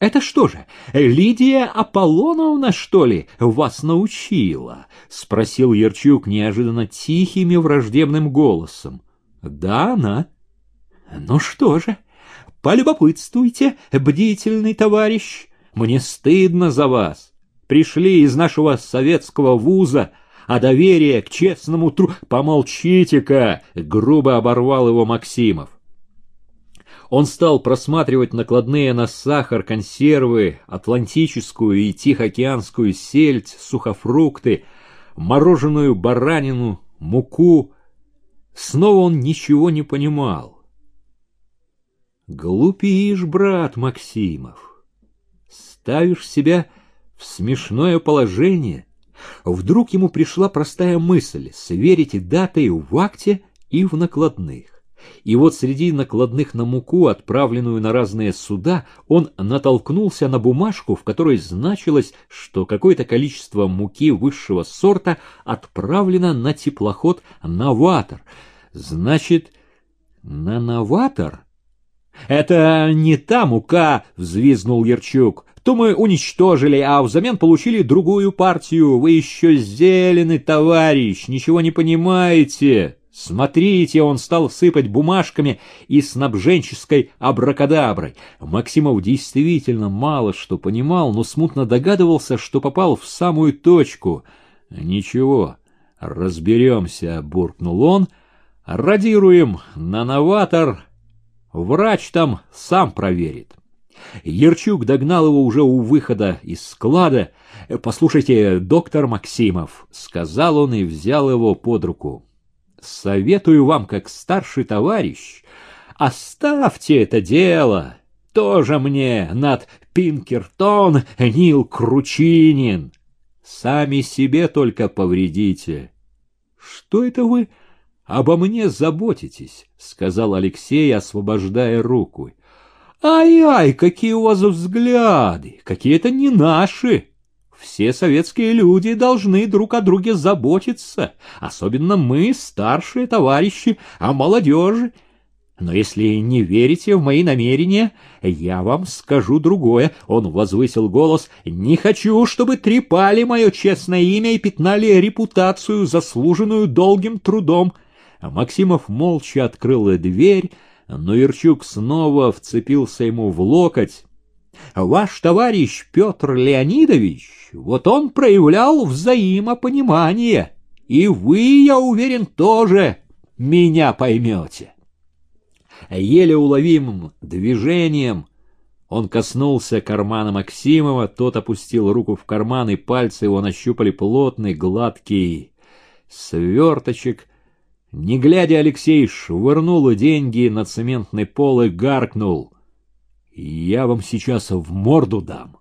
Это что же, Лидия Аполлоновна, что ли, вас научила? Спросил Ярчук неожиданно тихим и враждебным голосом. Да, она. Ну что же, полюбопытствуйте, бдительный товарищ. Мне стыдно за вас. Пришли из нашего советского вуза, а доверие к честному тру... Помолчите-ка, грубо оборвал его Максимов. Он стал просматривать накладные на сахар, консервы, атлантическую и тихоокеанскую сельдь, сухофрукты, мороженую баранину, муку. Снова он ничего не понимал. Глупишь, брат Максимов. Ставишь себя в смешное положение. Вдруг ему пришла простая мысль сверить даты в акте и в накладных. И вот среди накладных на муку, отправленную на разные суда, он натолкнулся на бумажку, в которой значилось, что какое-то количество муки высшего сорта отправлено на теплоход «Новатор». Значит, на «Новатор»? «Это не та мука!» — взвизнул Ярчук. «То мы уничтожили, а взамен получили другую партию. Вы еще зеленый, товарищ, ничего не понимаете!» Смотрите, он стал сыпать бумажками и снабженческой абракадаброй. Максимов действительно мало что понимал, но смутно догадывался, что попал в самую точку. «Ничего, разберемся», — буркнул он. «Радируем на новатор. Врач там сам проверит». Ерчук догнал его уже у выхода из склада. «Послушайте, доктор Максимов», — сказал он и взял его под руку. Советую вам, как старший товарищ, оставьте это дело. Тоже мне над Пинкертон Нил Кручинин. Сами себе только повредите. Что это вы обо мне заботитесь? сказал Алексей, освобождая руку. Ай-ай, какие у вас взгляды, какие-то не наши. Все советские люди должны друг о друге заботиться, особенно мы, старшие товарищи, о молодежи. Но если не верите в мои намерения, я вам скажу другое. Он возвысил голос. Не хочу, чтобы трепали мое честное имя и пятнали репутацию, заслуженную долгим трудом. Максимов молча открыл дверь, но Ирчук снова вцепился ему в локоть. Ваш товарищ Петр Леонидович вот он проявлял взаимопонимание, и вы, я уверен, тоже меня поймете. Еле уловимым движением он коснулся кармана Максимова, тот опустил руку в карман, и пальцы его нащупали плотный, гладкий сверточек. Не глядя, Алексей швырнул деньги на цементный пол и гаркнул. «Я вам сейчас в морду дам».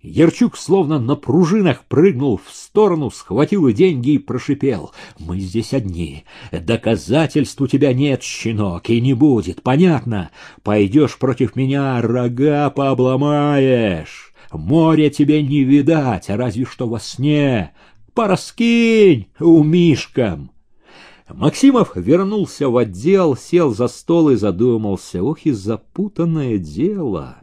Ярчук словно на пружинах прыгнул в сторону, схватил деньги и прошипел. «Мы здесь одни. Доказательств у тебя нет, щенок, и не будет, понятно? Пойдешь против меня, рога пообломаешь. Море тебе не видать, а разве что во сне. Пораскинь умишкам!» Максимов вернулся в отдел, сел за стол и задумался. Ох и запутанное дело!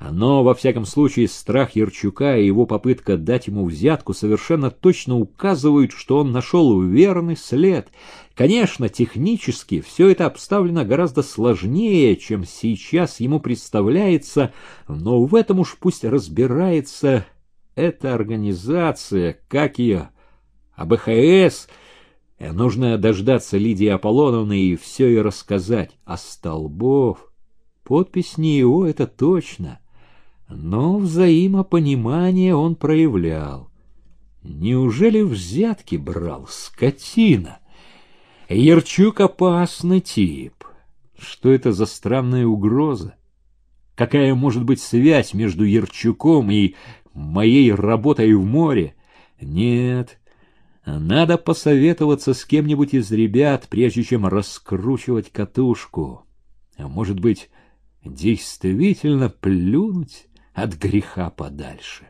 Но, во всяком случае, страх Ярчука и его попытка дать ему взятку совершенно точно указывают, что он нашел верный след. Конечно, технически все это обставлено гораздо сложнее, чем сейчас ему представляется, но в этом уж пусть разбирается эта организация, как ее, АБХС. Нужно дождаться Лидии Аполлоновны и все ей рассказать. А Столбов... Подпись не его, это точно. Но взаимопонимание он проявлял. Неужели взятки брал, скотина? Ярчук опасный тип. Что это за странная угроза? Какая может быть связь между Ярчуком и моей работой в море? Нет, надо посоветоваться с кем-нибудь из ребят, прежде чем раскручивать катушку. А может быть, действительно плюнуть от греха подальше.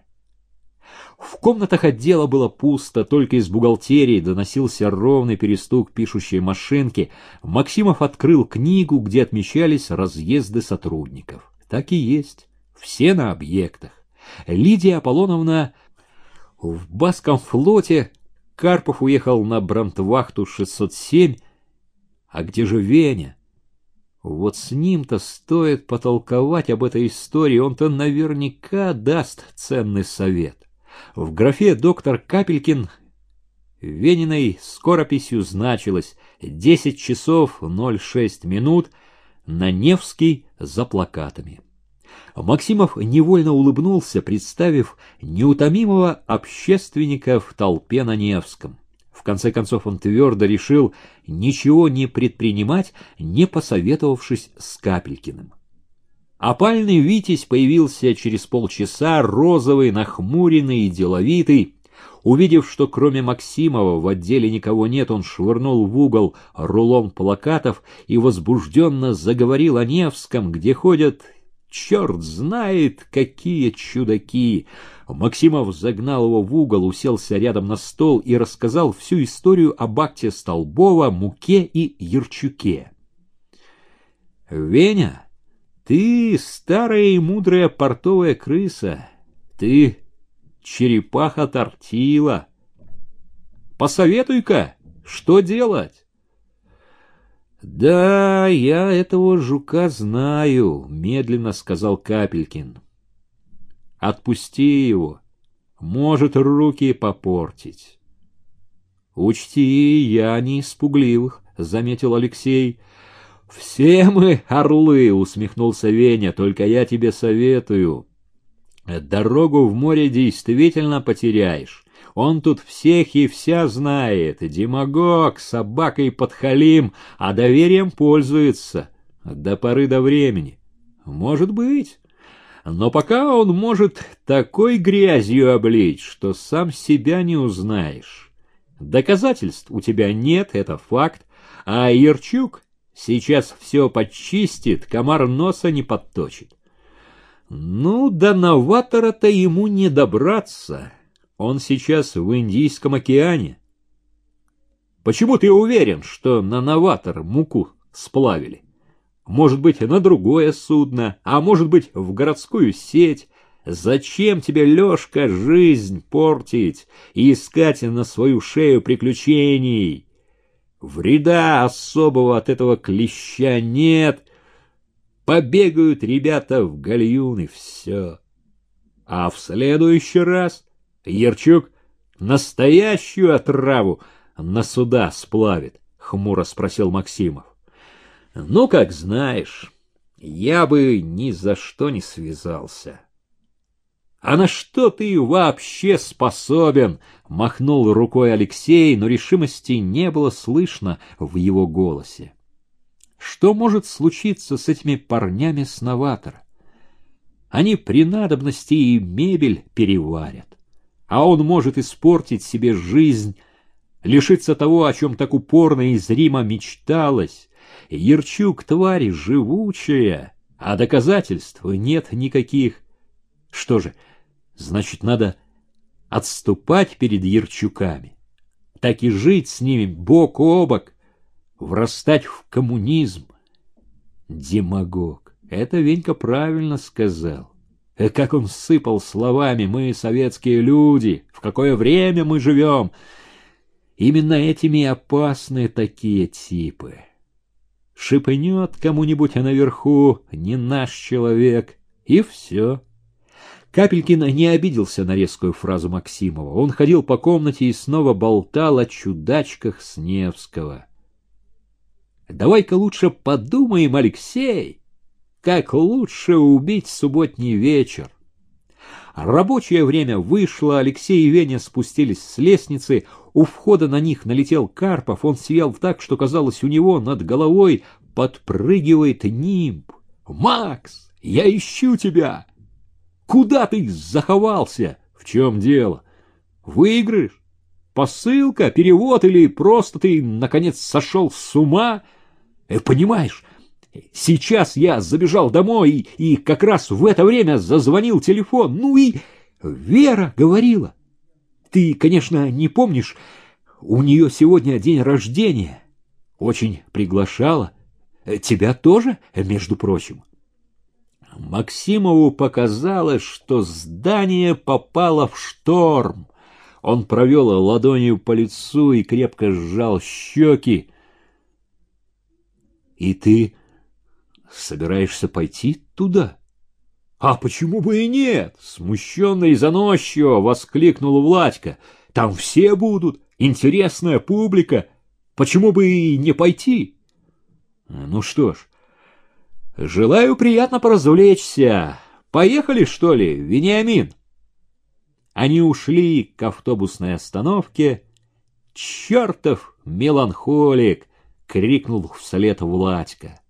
В комнатах отдела было пусто, только из бухгалтерии доносился ровный перестук пишущей машинки. Максимов открыл книгу, где отмечались разъезды сотрудников. Так и есть. все на объектах. Лидия Аполлоновна в Баском флоте, Карпов уехал на Брандвахту 607, а где же Веня? Вот с ним-то стоит потолковать об этой истории, он-то наверняка даст ценный совет. В графе «Доктор Капелькин» Вениной скорописью значилось 10 часов 06 минут на Невский за плакатами. Максимов невольно улыбнулся, представив неутомимого общественника в толпе на Невском. В конце концов он твердо решил ничего не предпринимать, не посоветовавшись с Капелькиным. Опальный Витязь появился через полчаса, розовый, нахмуренный и деловитый. Увидев, что кроме Максимова в отделе никого нет, он швырнул в угол рулон плакатов и возбужденно заговорил о Невском, где ходят черт знает, какие чудаки. Максимов загнал его в угол, уселся рядом на стол и рассказал всю историю об акте Столбова, Муке и Ярчуке. «Веня, ты старая и мудрая портовая крыса, ты черепаха тортила. Посоветуй-ка, что делать?» «Да, я этого жука знаю», — медленно сказал Капелькин. «Отпусти его, может руки попортить». «Учти, я не испугливых», — заметил Алексей. «Все мы орлы», — усмехнулся Веня, — «только я тебе советую. Дорогу в море действительно потеряешь. Он тут всех и вся знает, демагог, собакой подхалим, а доверием пользуется до поры до времени. Может быть. Но пока он может такой грязью облить, что сам себя не узнаешь. Доказательств у тебя нет, это факт, а Ярчук сейчас все почистит, комар носа не подточит. Ну, до новатора-то ему не добраться. Он сейчас в Индийском океане. Почему ты уверен, что на новатор муку сплавили? Может быть, на другое судно, а может быть, в городскую сеть. Зачем тебе, Лешка, жизнь портить и искать на свою шею приключений? Вреда особого от этого клеща нет. Побегают ребята в гальюн и все. А в следующий раз Ярчук настоящую отраву на суда сплавит, — хмуро спросил Максимов. — Ну, как знаешь, я бы ни за что не связался. — А на что ты вообще способен? — махнул рукой Алексей, но решимости не было слышно в его голосе. Что может случиться с этими парнями с новатора? Они при надобности и мебель переварят а он может испортить себе жизнь, лишиться того, о чем так упорно и зримо мечталось. Ярчук — тварь живучая, а доказательств нет никаких. Что же, значит, надо отступать перед Ярчуками, так и жить с ними бок о бок, врастать в коммунизм. Демагог, это Венька правильно сказал. Э, как он сыпал словами «мы советские люди», «в какое время мы живем». Именно этими опасны такие типы. Шипнет кому-нибудь а наверху «не наш человек» и все. Капелькин не обиделся на резкую фразу Максимова. Он ходил по комнате и снова болтал о чудачках Сневского. «Давай-ка лучше подумаем, Алексей!» Как лучше убить субботний вечер. Рабочее время вышло, Алексей и Веня спустились с лестницы, у входа на них налетел Карпов, он сиял так, что казалось у него над головой подпрыгивает нимб. «Макс, я ищу тебя!» «Куда ты заховался? В чем дело? Выиграешь? Посылка, перевод или просто ты, наконец, сошел с ума? Э, понимаешь, Сейчас я забежал домой, и, как раз в это время зазвонил телефон. Ну и Вера говорила. Ты, конечно, не помнишь, у нее сегодня день рождения. Очень приглашала. Тебя тоже, между прочим. Максимову показалось, что здание попало в шторм. Он провел ладонью по лицу и крепко сжал щеки. — И ты собираешься пойти туда? — А почему бы и нет? — смущенно и заносчиво воскликнул Владька. — Там все будут, интересная публика. Почему бы и не пойти? — Ну что ж, желаю приятно поразвлечься. Поехали, что ли, Вениамин? Они ушли к автобусной остановке. «Чертов меланхолик!» — крикнул вслед Владька.